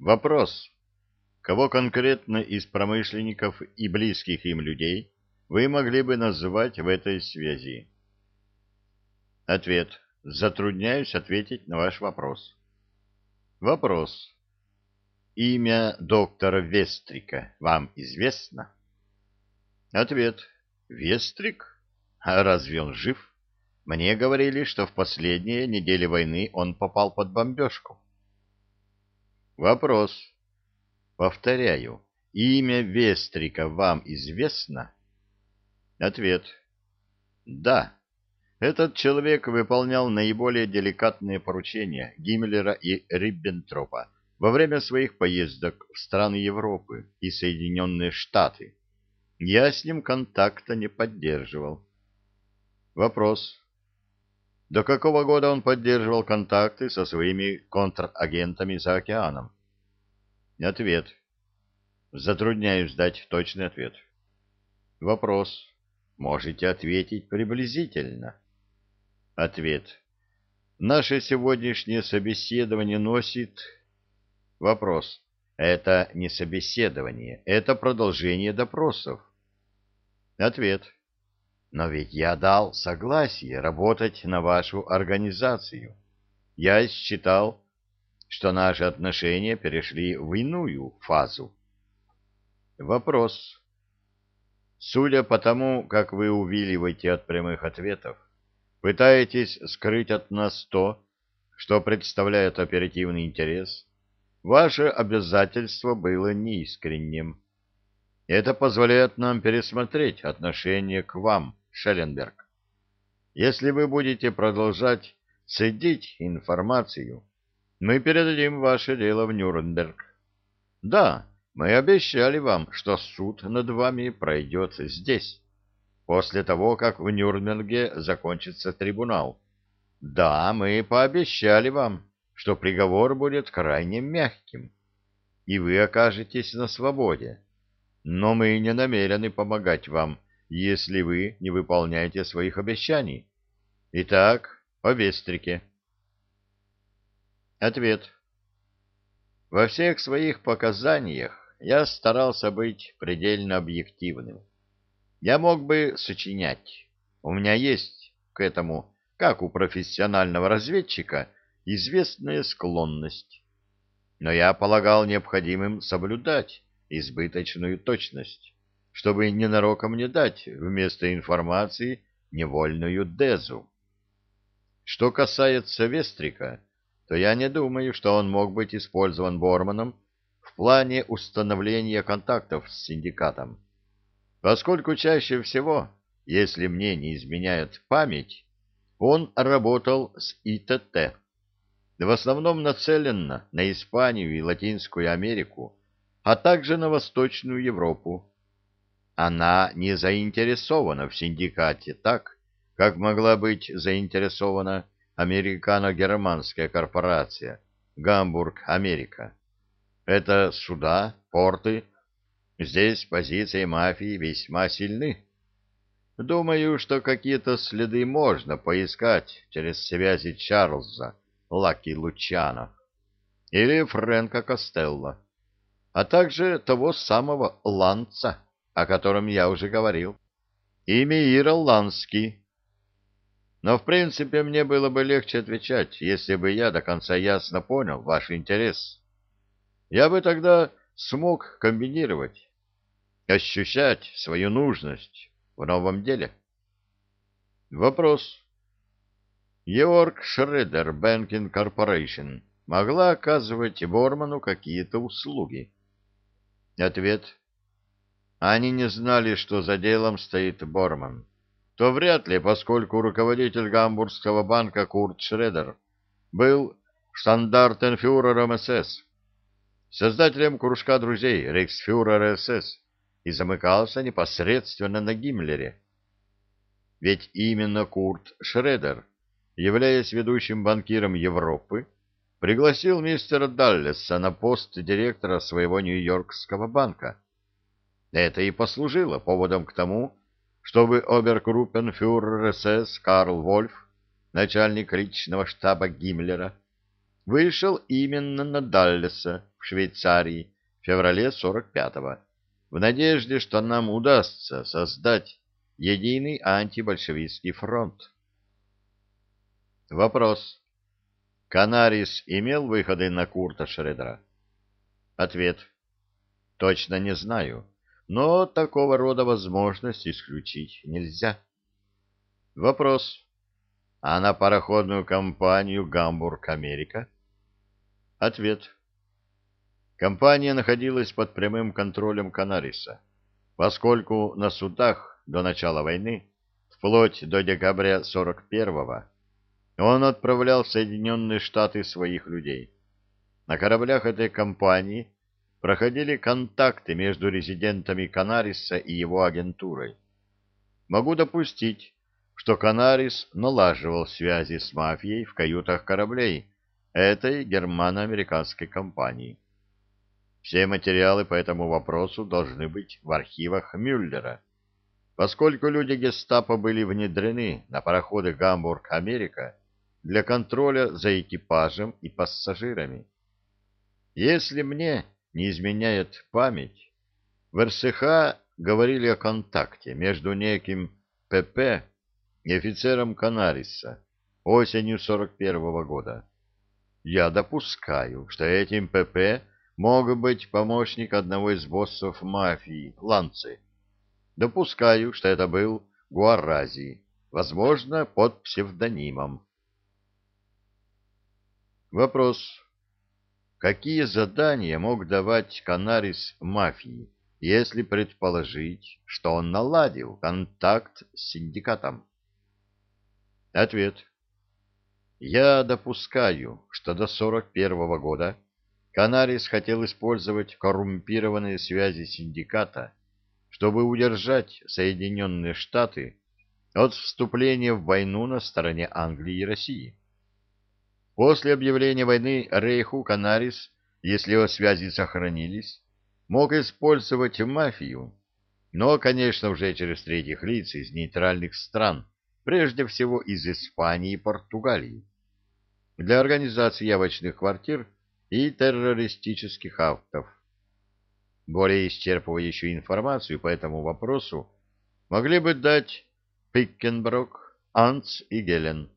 Вопрос. Кого конкретно из промышленников и близких им людей вы могли бы назвать в этой связи? Ответ. Затрудняюсь ответить на ваш вопрос. Вопрос. Имя доктора Вестрика вам известно? Ответ. Вестрик? А разве он жив? Мне говорили, что в последние недели войны он попал под бомбежку. Вопрос. Повторяю, имя Вестрика вам известно? Ответ. Да. Этот человек выполнял наиболее деликатные поручения Гиммлера и Риббентропа во время своих поездок в страны Европы и Соединенные Штаты. Я с ним контакта не поддерживал. Вопрос. До какого года он поддерживал контакты со своими контрагентами за океаном? Ответ. Затрудняюсь дать точный ответ. Вопрос. Можете ответить приблизительно. Ответ. Наше сегодняшнее собеседование носит... Вопрос. Это не собеседование, это продолжение допросов. Ответ. Но ведь я дал согласие работать на вашу организацию. Я считал, что наши отношения перешли в иную фазу. Вопрос. Судя по тому, как вы увиливаете от прямых ответов, пытаетесь скрыть от нас то, что представляет оперативный интерес, ваше обязательство было неискренним. Это позволяет нам пересмотреть отношение к вам, Шелленберг. Если вы будете продолжать цедить информацию, мы передадим ваше дело в Нюрнберг. Да, мы обещали вам, что суд над вами пройдет здесь, после того, как в Нюрнберге закончится трибунал. Да, мы пообещали вам, что приговор будет крайне мягким, и вы окажетесь на свободе. Но мы не намерены помогать вам, если вы не выполняете своих обещаний. Итак, о Вестрике. Ответ. Во всех своих показаниях я старался быть предельно объективным. Я мог бы сочинять. У меня есть к этому, как у профессионального разведчика, известная склонность. Но я полагал необходимым соблюдать избыточную точность, чтобы ненароком не дать вместо информации невольную дезу. Что касается Вестрика, то я не думаю, что он мог быть использован Борманом в плане установления контактов с синдикатом. Поскольку чаще всего, если мне не изменяет память, он работал с ИТТ, в основном нацеленно на Испанию и Латинскую Америку, а также на Восточную Европу. Она не заинтересована в синдикате так, как могла быть заинтересована американо-германская корпорация «Гамбург, Америка». Это суда, порты. Здесь позиции мафии весьма сильны. Думаю, что какие-то следы можно поискать через связи Чарльза, Лаки Лучано или Фрэнка Костелло, а также того самого Ланца, о котором я уже говорил, и Миира Ланский, но, в принципе, мне было бы легче отвечать, если бы я до конца ясно понял ваш интерес. Я бы тогда смог комбинировать, ощущать свою нужность в новом деле. Вопрос. Йорк Шредер Бэнкин Корпорейшн могла оказывать Борману какие-то услуги? Ответ. Они не знали, что за делом стоит Борман то вряд ли, поскольку руководитель гамбургского банка Курт Шредер был штандартенфюрером СС, создателем кружка друзей рейхсфюрера СС и замыкался непосредственно на Гиммлере. Ведь именно Курт Шредер, являясь ведущим банкиром Европы, пригласил мистера Даллеса на пост директора своего Нью-Йоркского банка. Это и послужило поводом к тому, чтобы оберкруппенфюрер СС Карл Вольф, начальник личного штаба Гиммлера, вышел именно на Даллеса в Швейцарии в феврале 45-го, в надежде, что нам удастся создать единый антибольшевистский фронт. Вопрос. Канарис имел выходы на Курта Шредера? Ответ. Точно не знаю, но такого рода возможность исключить нельзя. Вопрос. А на пароходную компанию «Гамбург-Америка»? Ответ. Компания находилась под прямым контролем Канариса, поскольку на судах до начала войны, вплоть до декабря 41-го, он отправлял в Соединенные Штаты своих людей. На кораблях этой компании проходили контакты между резидентами Канариса и его агентурой. Могу допустить, что Канарис налаживал связи с мафией в каютах кораблей этой германо-американской компании. Все материалы по этому вопросу должны быть в архивах Мюллера. Поскольку люди гестапо были внедрены на пароходы «Гамбург-Америка» для контроля за экипажем и пассажирами. Если мне не изменяет память, в РСХ говорили о контакте между неким ПП и офицером Канариса осенью 41 -го года. Я допускаю, что этим ПП мог быть помощник одного из боссов мафии, Ланцы. Допускаю, что это был Гуарази, возможно, под псевдонимом. Вопрос. Какие задания мог давать Канарис мафии, если предположить, что он наладил контакт с синдикатом? Ответ. Я допускаю, что до 41 -го года Канарис хотел использовать коррумпированные связи синдиката, чтобы удержать Соединенные Штаты от вступления в войну на стороне Англии и России. После объявления войны Рейху Канарис, если его связи сохранились, мог использовать мафию, но, конечно, уже через третьих лиц из нейтральных стран, прежде всего из Испании и Португалии, для организации явочных квартир и террористических актов. Более исчерпывающую информацию по этому вопросу могли бы дать Пиккенброк, Анц и Гелен.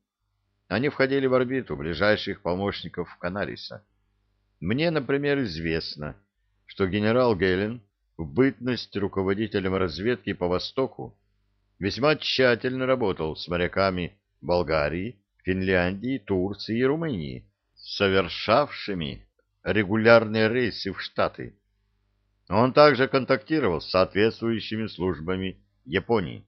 Они входили в орбиту ближайших помощников Канариса. Мне, например, известно, что генерал Гелен в бытность руководителем разведки по Востоку весьма тщательно работал с моряками Болгарии, Финляндии, Турции и Румынии, совершавшими регулярные рейсы в Штаты. Он также контактировал с соответствующими службами Японии.